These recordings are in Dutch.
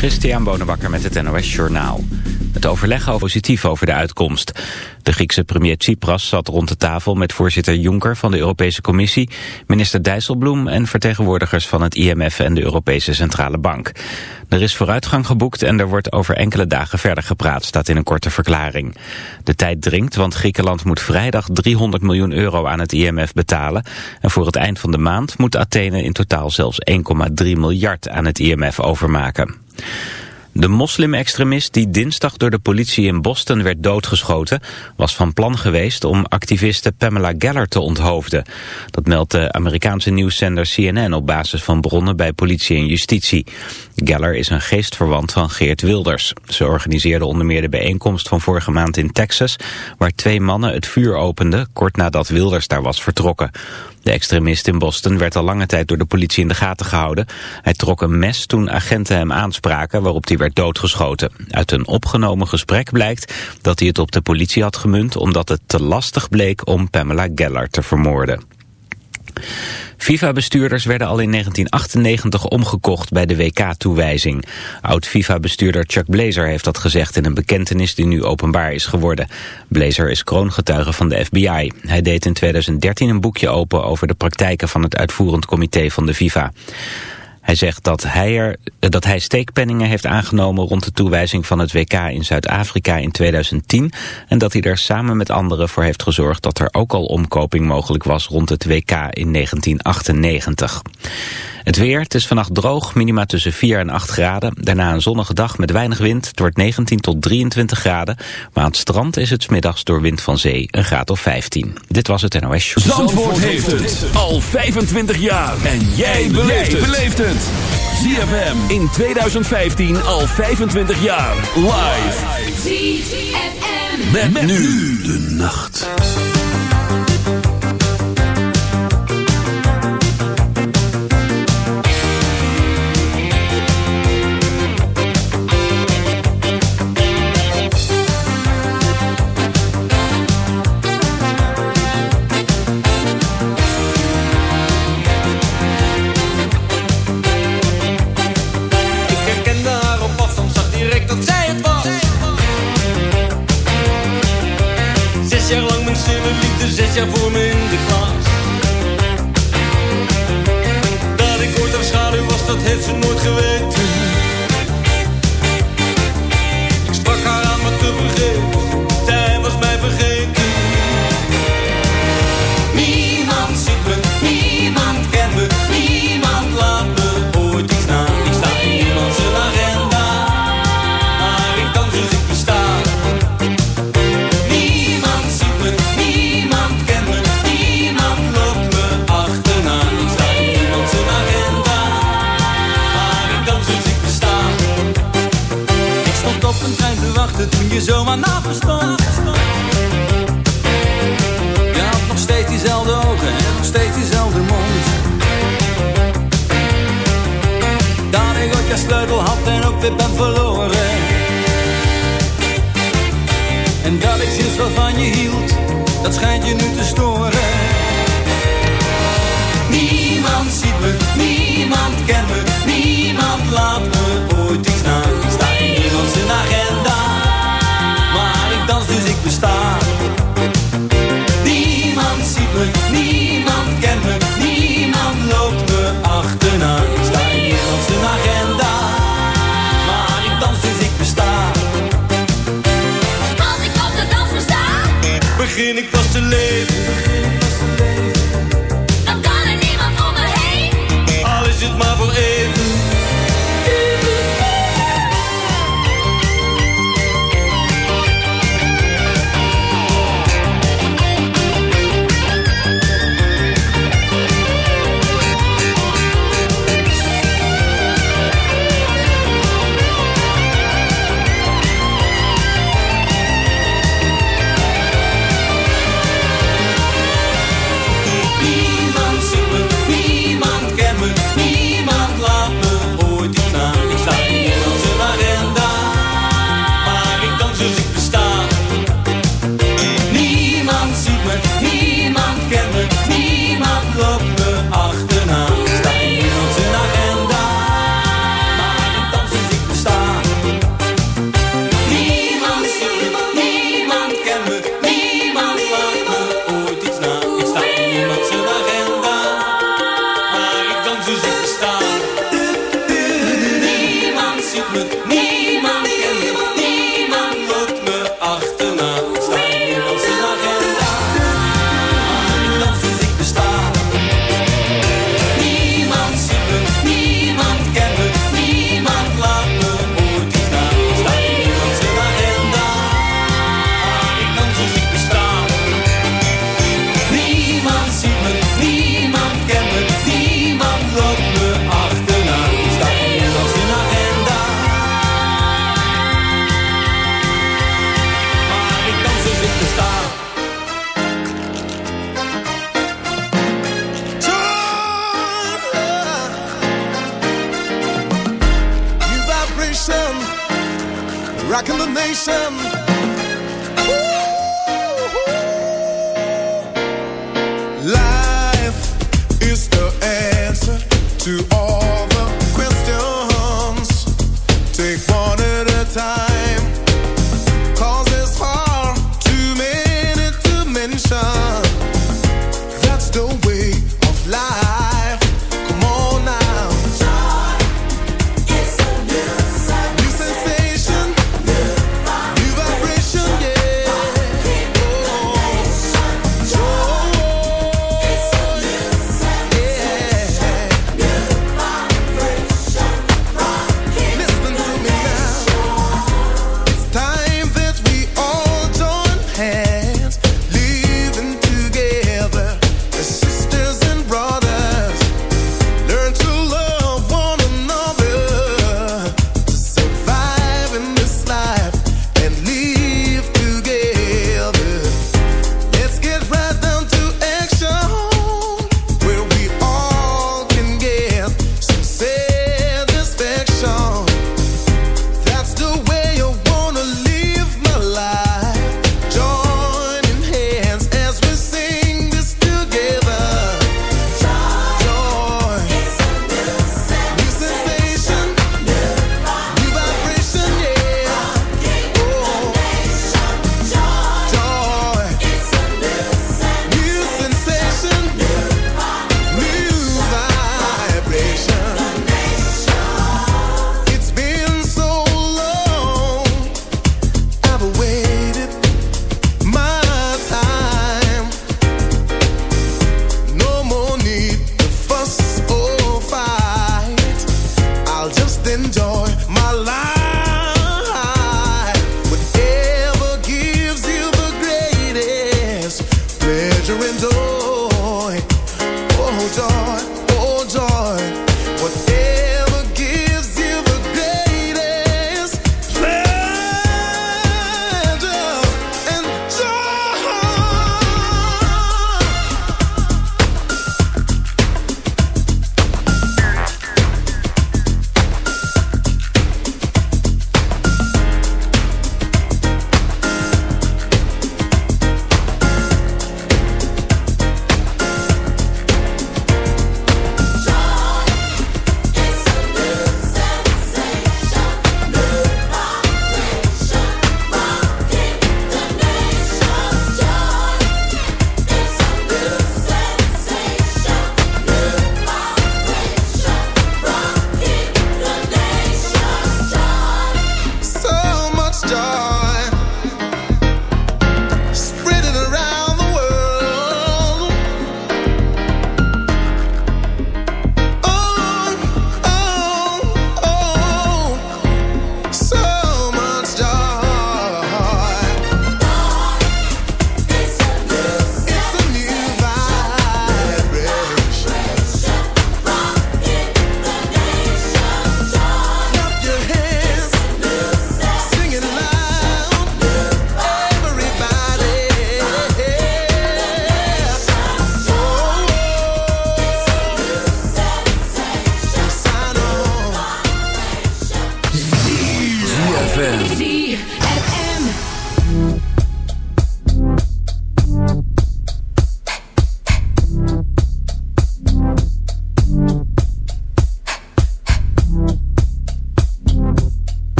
Christian Bonenbakker met het NOS Journaal. Het overleg over positief over de uitkomst. De Griekse premier Tsipras zat rond de tafel met voorzitter Juncker van de Europese Commissie, minister Dijsselbloem en vertegenwoordigers van het IMF en de Europese Centrale Bank. Er is vooruitgang geboekt en er wordt over enkele dagen verder gepraat, staat in een korte verklaring. De tijd dringt, want Griekenland moet vrijdag 300 miljoen euro aan het IMF betalen. En voor het eind van de maand moet Athene in totaal zelfs 1,3 miljard aan het IMF overmaken. De moslimextremist die dinsdag door de politie in Boston werd doodgeschoten... was van plan geweest om activiste Pamela Geller te onthoofden. Dat meldt de Amerikaanse nieuwszender CNN op basis van bronnen bij politie en justitie. Geller is een geestverwant van Geert Wilders. Ze organiseerde onder meer de bijeenkomst van vorige maand in Texas... waar twee mannen het vuur openden kort nadat Wilders daar was vertrokken. De extremist in Boston werd al lange tijd door de politie in de gaten gehouden. Hij trok een mes toen agenten hem aanspraken waarop hij werd doodgeschoten. Uit een opgenomen gesprek blijkt dat hij het op de politie had gemunt... omdat het te lastig bleek om Pamela Geller te vermoorden. FIFA-bestuurders werden al in 1998 omgekocht bij de WK-toewijzing. Oud-FIFA-bestuurder Chuck Blazer heeft dat gezegd in een bekentenis die nu openbaar is geworden. Blazer is kroongetuige van de FBI. Hij deed in 2013 een boekje open over de praktijken van het uitvoerend comité van de FIFA. Hij zegt dat hij, er, dat hij steekpenningen heeft aangenomen rond de toewijzing van het WK in Zuid-Afrika in 2010 en dat hij er samen met anderen voor heeft gezorgd dat er ook al omkoping mogelijk was rond het WK in 1998. Het weer, het is vannacht droog, minima tussen 4 en 8 graden. Daarna een zonnige dag met weinig wind. Het wordt 19 tot 23 graden. Maar aan het strand is het middags door wind van zee een graad of 15. Dit was het NOS Show. Zandvoort, heeft het al 25 jaar. En jij beleeft het. ZFM in 2015 al 25 jaar. Live. ZFM. met nu de nacht. eu vou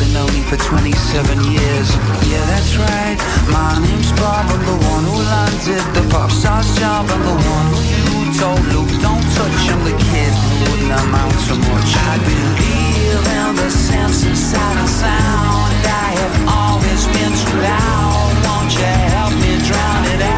I've been lonely for 27 years Yeah, that's right My name's Bob I'm the one who landed the pop star's job I'm the one who you told Luke Don't touch I'm the kid who wouldn't amount to much I believe in the sense inside of sound I have always been too loud Won't you help me drown it out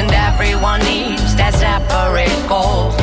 and everyone needs that separate goals.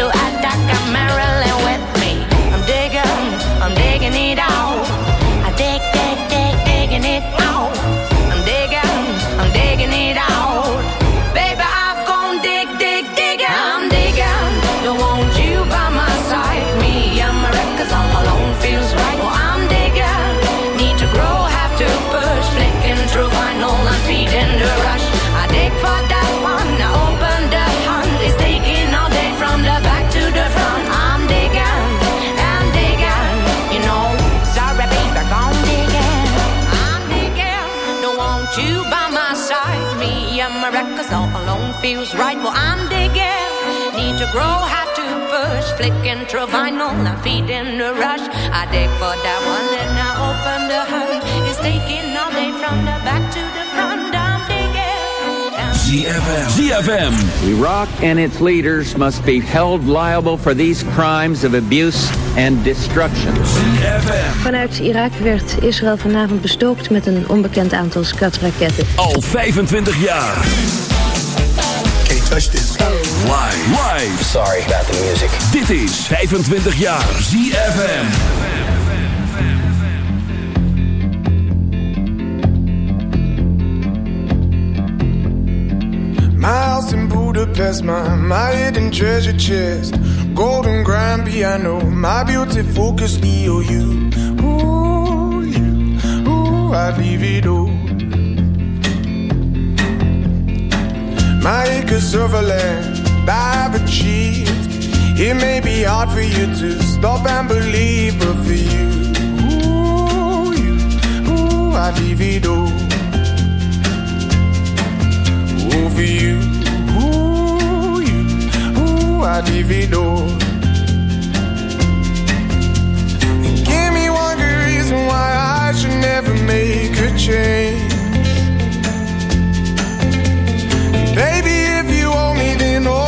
I flicking through vinyl, I'm feeding the rush. I dig for that one, then I open the hunt. It's taking all day from the back to the front. I'm Down. ZFM. ZFM. Iraq and its leaders must be held liable for these crimes of abuse and destruction. ZFM. Vanuit Irak werd Israël vanavond bestookt met een onbekend aantal skatraketten. Al 25 jaar. Can't touch this. Live. Sorry about the music. Dit is 25 jaar ZFM. house in Budapest, my, my hidden treasure chest. Golden grand piano, my beauty focus EOU. Ooh, you, ooh, I'd leave it all. My acres of land I've achieved. It may be hard for you to stop and believe, but for you, ooh, you, ooh, I'd leave it all. Ooh, for you, ooh, you, ooh, I'd leave it all. And give me one good reason why I should never make a change. Baby, if you owe me, then all